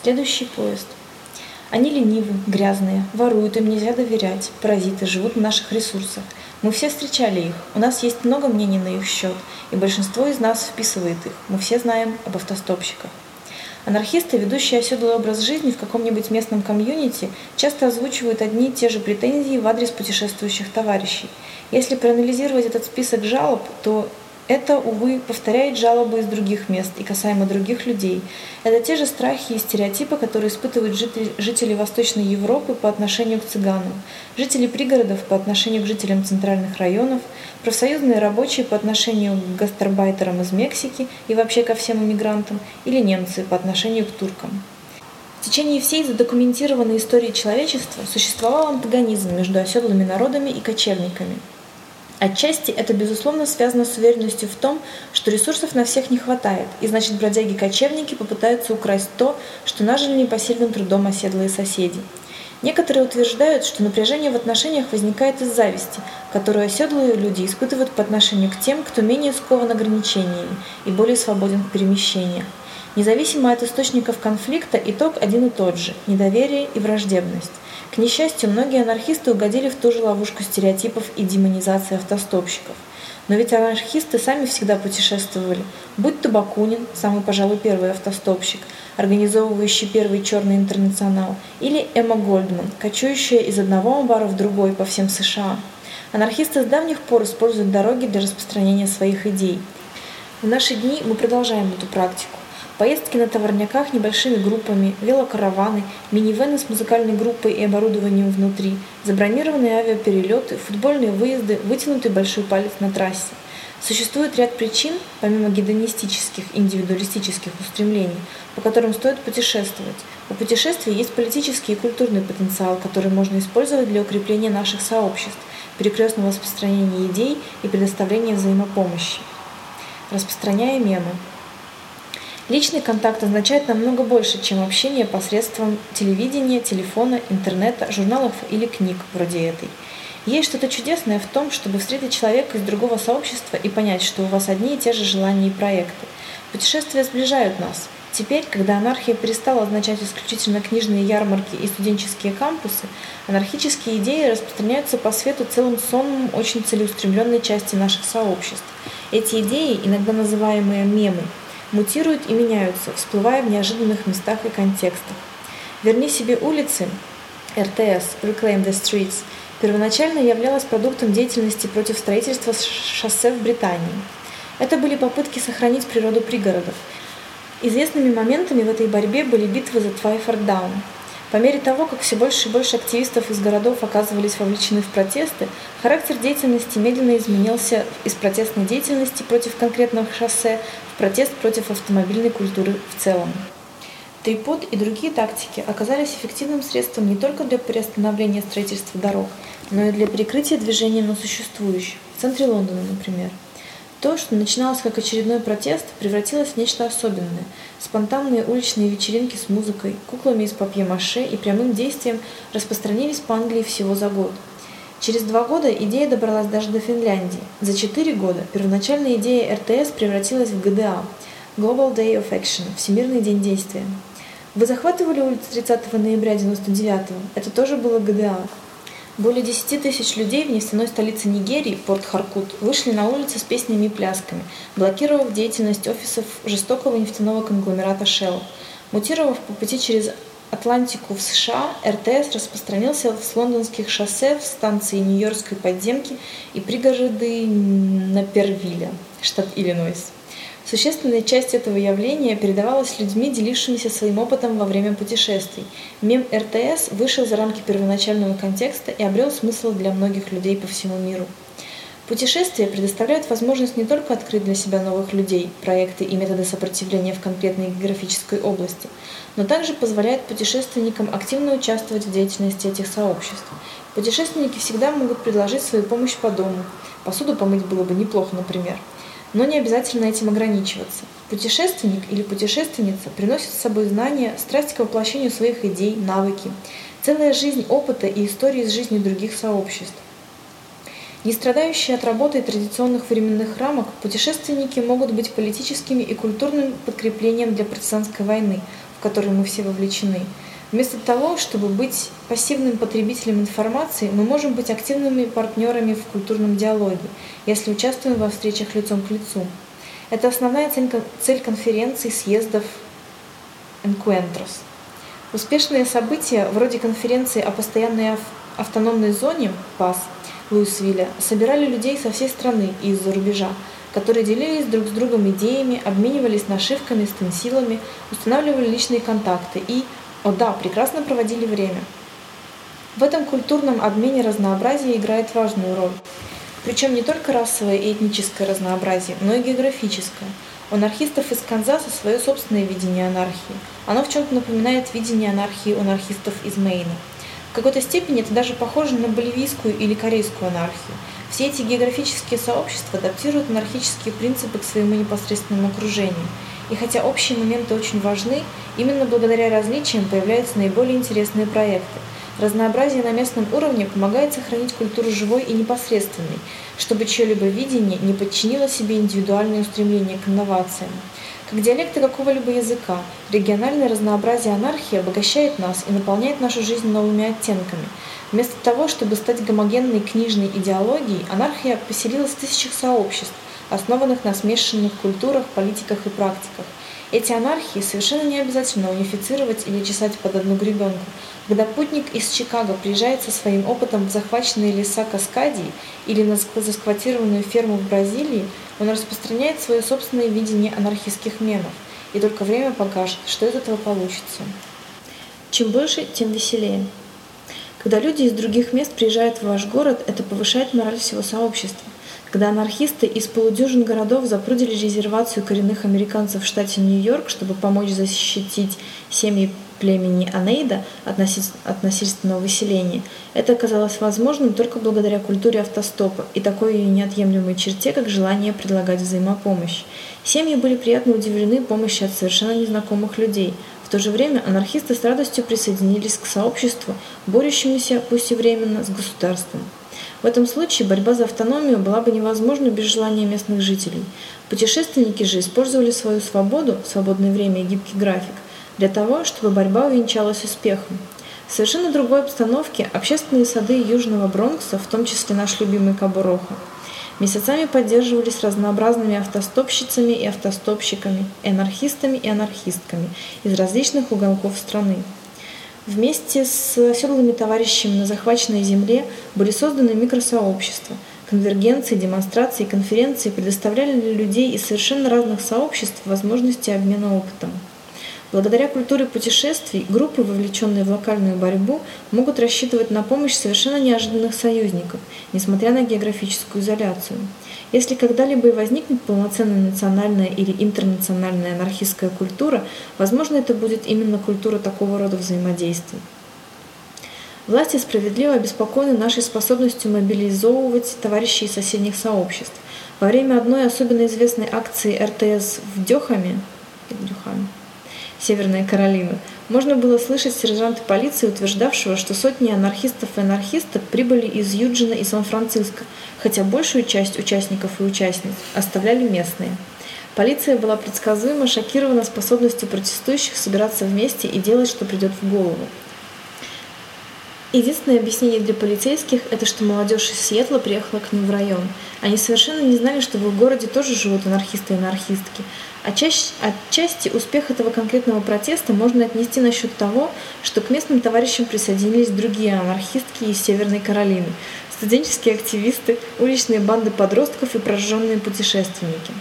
Следующий поезд. Они ленивы, грязные, воруют, им нельзя доверять, паразиты, живут на наших ресурсах. Мы все встречали их, у нас есть много мнений на их счет, и большинство из нас вписывает их. Мы все знаем об автостопщиках. Анархисты, ведущие оседлый образ жизни в каком-нибудь местном комьюнити, часто озвучивают одни и те же претензии в адрес путешествующих товарищей. Если проанализировать этот список жалоб, то это, увы, повторяет жалобы из других мест и касаемо других людей. Это те же страхи и стереотипы, которые испытывают жители, Восточной Европы по отношению к цыганам, жители пригородов по отношению к жителям центральных районов, профсоюзные рабочие по отношению к гастарбайтерам из Мексики и вообще ко всем иммигрантам, или немцы по отношению к туркам. В течение всей задокументированной истории человечества существовал антагонизм между оседлыми народами и кочевниками – Отчасти это, безусловно, связано с уверенностью в том, что ресурсов на всех не хватает, и значит бродяги-кочевники попытаются украсть то, что нажили непосильным трудом оседлые соседи. Некоторые утверждают, что напряжение в отношениях возникает из зависти, которую оседлые люди испытывают по отношению к тем, кто менее скован ограничениями и более свободен в перемещениях. Независимо от источников конфликта, итог один и тот же – недоверие и враждебность. К несчастью, многие анархисты угодили в ту же ловушку стереотипов и демонизации автостопщиков. Но ведь анархисты сами всегда путешествовали. Будь то Бакунин, самый, пожалуй, первый автостопщик, организовывающий первый черный интернационал, или Эмма Гольдман, кочующая из одного амбара в другой по всем США. Анархисты с давних пор используют дороги для распространения своих идей. В наши дни мы продолжаем эту практику. Поездки на товарняках небольшими группами, велокараваны, минивены с музыкальной группой и оборудованием внутри, забронированные авиаперелеты, футбольные выезды, вытянутый большой палец на трассе. Существует ряд причин, помимо гедонистических, индивидуалистических устремлений, по которым стоит путешествовать. У путешествий есть политический и культурный потенциал, который можно использовать для укрепления наших сообществ, перекрестного распространения идей и предоставления взаимопомощи. Распространяя мемы. Личный контакт означает намного больше, чем общение посредством телевидения, телефона, интернета, журналов или книг вроде этой. Есть что-то чудесное в том, чтобы встретить человека из другого сообщества и понять, что у вас одни и те же желания и проекты. Путешествия сближают нас. Теперь, когда анархия перестала означать исключительно книжные ярмарки и студенческие кампусы, анархические идеи распространяются по свету целым сонмом очень целеустремленной части наших сообществ. Эти идеи, иногда называемые мемы, мутируют и меняются, всплывая в неожиданных местах и контекстах. «Верни себе улицы» РТС Reclaim the Streets первоначально являлась продуктом деятельности против строительства шоссе в Британии. Это были попытки сохранить природу пригородов. Известными моментами в этой борьбе были битвы за Твайфорд Даун, по мере того, как все больше и больше активистов из городов оказывались вовлечены в протесты, характер деятельности медленно изменился из протестной деятельности против конкретных шоссе протест против автомобильной культуры в целом. Трипод и другие тактики оказались эффективным средством не только для приостановления строительства дорог, но и для перекрытия движения на существующих, в центре Лондона, например. То, что начиналось как очередной протест, превратилось в нечто особенное. Спонтанные уличные вечеринки с музыкой, куклами из папье-маше и прямым действием распространились по Англии всего за год. Через два года идея добралась даже до Финляндии. За четыре года первоначальная идея РТС превратилась в ГДА – Global Day of Action – Всемирный день действия. Вы захватывали улицу 30 ноября 99 -го? Это тоже было ГДА. Более 10 тысяч людей в нефтяной столице Нигерии, порт Харкут, вышли на улицы с песнями и плясками, блокировав деятельность офисов жестокого нефтяного конгломерата Shell. Мутировав по пути через Атлантику в США, РТС распространился с лондонских шоссе в станции Нью-Йоркской подземки и пригороды Напервилля, штат Иллинойс. Существенная часть этого явления передавалась людьми, делившимися своим опытом во время путешествий. Мем РТС вышел за рамки первоначального контекста и обрел смысл для многих людей по всему миру. Путешествия предоставляют возможность не только открыть для себя новых людей, проекты и методы сопротивления в конкретной географической области, но также позволяют путешественникам активно участвовать в деятельности этих сообществ. Путешественники всегда могут предложить свою помощь по дому. Посуду помыть было бы неплохо, например – но не обязательно этим ограничиваться. Путешественник или путешественница приносит с собой знания, страсть к воплощению своих идей, навыки, целая жизнь опыта и истории из жизни других сообществ. Не страдающие от работы и традиционных временных рамок, путешественники могут быть политическими и культурным подкреплением для партизанской войны, в который мы все вовлечены. Вместо того, чтобы быть пассивным потребителем информации, мы можем быть активными партнерами в культурном диалоге, если участвуем во встречах лицом к лицу. Это основная цель конференций, съездов, encuentros. Успешные события, вроде конференции о постоянной автономной зоне ПАС Луисвилля, собирали людей со всей страны и из-за рубежа, которые делились друг с другом идеями, обменивались нашивками, стенсилами, устанавливали личные контакты и, о да, прекрасно проводили время. В этом культурном обмене разнообразие играет важную роль. Причем не только расовое и этническое разнообразие, но и географическое. У анархистов из Канзаса свое собственное видение анархии. Оно в чем-то напоминает видение анархии у анархистов из Мейна. В какой-то степени это даже похоже на боливийскую или корейскую анархию. Все эти географические сообщества адаптируют анархические принципы к своему непосредственному окружению. И хотя общие моменты очень важны, именно благодаря различиям появляются наиболее интересные проекты. Разнообразие на местном уровне помогает сохранить культуру живой и непосредственной, чтобы чье-либо видение не подчинило себе индивидуальные устремления к инновациям. Как диалекты какого-либо языка, региональное разнообразие анархии обогащает нас и наполняет нашу жизнь новыми оттенками. Вместо того, чтобы стать гомогенной книжной идеологией, анархия поселилась в тысячах сообществ, основанных на смешанных культурах, политиках и практиках. Эти анархии совершенно не обязательно унифицировать или чесать под одну гребенку. Когда путник из Чикаго приезжает со своим опытом в захваченные леса Каскадии или на засквотированную ферму в Бразилии, он распространяет свое собственное видение анархистских менов. И только время покажет, что из этого получится. Чем больше, тем веселее. Когда люди из других мест приезжают в ваш город, это повышает мораль всего сообщества. Когда анархисты из полудюжин городов запрудили резервацию коренных американцев в штате Нью-Йорк, чтобы помочь защитить семьи племени Анейда от насильственного выселения, это оказалось возможным только благодаря культуре автостопа и такой ее неотъемлемой черте, как желание предлагать взаимопомощь. Семьи были приятно удивлены помощи от совершенно незнакомых людей. В то же время анархисты с радостью присоединились к сообществу, борющемуся, пусть и временно, с государством. В этом случае борьба за автономию была бы невозможна без желания местных жителей. Путешественники же использовали свою свободу, свободное время и гибкий график для того, чтобы борьба увенчалась успехом. В совершенно другой обстановке общественные сады Южного Бронкса, в том числе наш любимый Кабуроха, месяцами поддерживались разнообразными автостопщицами и автостопщиками, анархистами и анархистками из различных уголков страны. Вместе с оседлыми товарищами на захваченной земле были созданы микросообщества. Конвергенции, демонстрации конференции предоставляли для людей из совершенно разных сообществ возможности обмена опытом. Благодаря культуре путешествий группы, вовлеченные в локальную борьбу, могут рассчитывать на помощь совершенно неожиданных союзников, несмотря на географическую изоляцию. Если когда-либо и возникнет полноценная национальная или интернациональная анархистская культура, возможно, это будет именно культура такого рода взаимодействий. Власти справедливо обеспокоены нашей способностью мобилизовывать товарищей из соседних сообществ. Во время одной особенно известной акции РТС в Дёхаме, Дюхаме Северная Каролина, можно было слышать сержанта полиции, утверждавшего, что сотни анархистов и анархисток прибыли из Юджина и Сан-Франциско, хотя большую часть участников и участниц оставляли местные. Полиция была предсказуемо шокирована способностью протестующих собираться вместе и делать, что придет в голову. Единственное объяснение для полицейских – это что молодежь из Сиэтла приехала к ним в район. Они совершенно не знали, что в их городе тоже живут анархисты и анархистки. Отчасти, отчасти успех этого конкретного протеста можно отнести насчет того, что к местным товарищам присоединились другие анархистки из Северной Каролины, студенческие активисты, уличные банды подростков и прожженные путешественники.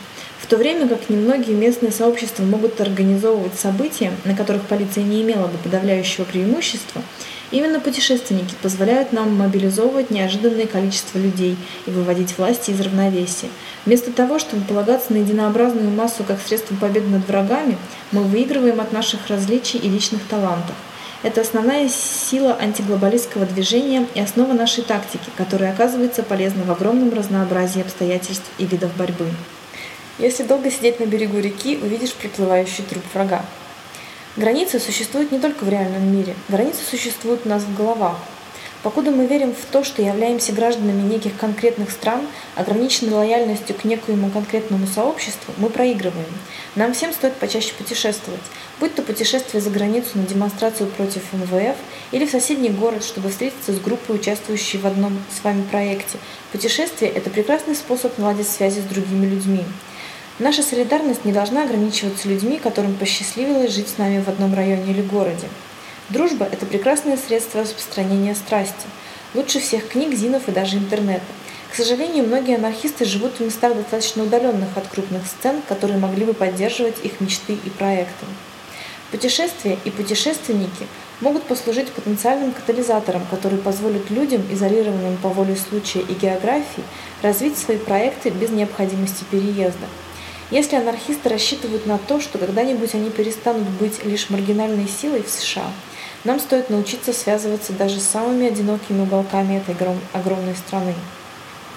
В то время как немногие местные сообщества могут организовывать события, на которых полиция не имела бы подавляющего преимущества, Именно путешественники позволяют нам мобилизовывать неожиданное количество людей и выводить власти из равновесия. Вместо того, чтобы полагаться на единообразную массу как средство победы над врагами, мы выигрываем от наших различий и личных талантов. Это основная сила антиглобалистского движения и основа нашей тактики, которая оказывается полезна в огромном разнообразии обстоятельств и видов борьбы. Если долго сидеть на берегу реки, увидишь приплывающий труп врага. Границы существуют не только в реальном мире, границы существуют у нас в головах. Покуда мы верим в то, что являемся гражданами неких конкретных стран, ограниченной лояльностью к некоему конкретному сообществу, мы проигрываем. Нам всем стоит почаще путешествовать, будь то путешествие за границу на демонстрацию против МВФ или в соседний город, чтобы встретиться с группой, участвующей в одном с вами проекте. Путешествие – это прекрасный способ наладить связи с другими людьми. Наша солидарность не должна ограничиваться людьми, которым посчастливилось жить с нами в одном районе или городе. Дружба – это прекрасное средство распространения страсти. Лучше всех книг, зинов и даже интернета. К сожалению, многие анархисты живут в местах достаточно удаленных от крупных сцен, которые могли бы поддерживать их мечты и проекты. Путешествия и путешественники могут послужить потенциальным катализатором, который позволит людям, изолированным по воле случая и географии, развить свои проекты без необходимости переезда. Если анархисты рассчитывают на то, что когда-нибудь они перестанут быть лишь маргинальной силой в США – нам стоит научиться связываться даже с самыми одинокими уголками этой огромной страны.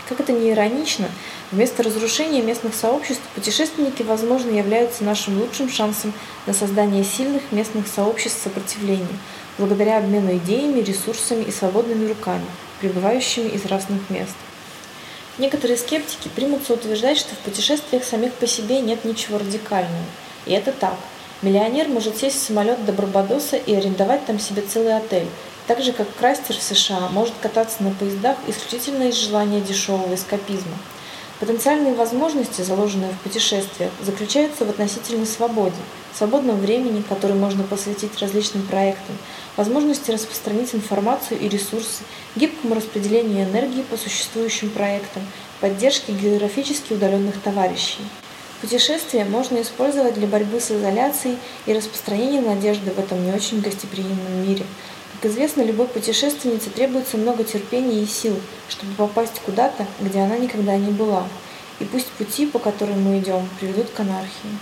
Как это не иронично, вместо разрушения местных сообществ путешественники, возможно, являются нашим лучшим шансом на создание сильных местных сообществ сопротивления, благодаря обмену идеями, ресурсами и свободными руками, прибывающими из разных мест. Некоторые скептики примутся утверждать, что в путешествиях самих по себе нет ничего радикального. И это так – Миллионер может сесть в самолет до Барбадоса и арендовать там себе целый отель, так же как Крастер в США может кататься на поездах исключительно из желания дешевого эскапизма. Потенциальные возможности, заложенные в путешествиях, заключаются в относительной свободе, свободном времени, которое можно посвятить различным проектам, возможности распространить информацию и ресурсы, гибкому распределению энергии по существующим проектам, поддержке географически удаленных товарищей. Путешествие можно использовать для борьбы с изоляцией и распространения надежды в этом не очень гостеприимном мире. Как известно, любой путешественнице требуется много терпения и сил, чтобы попасть куда-то, где она никогда не была. И пусть пути, по которым мы идем, приведут к анархии.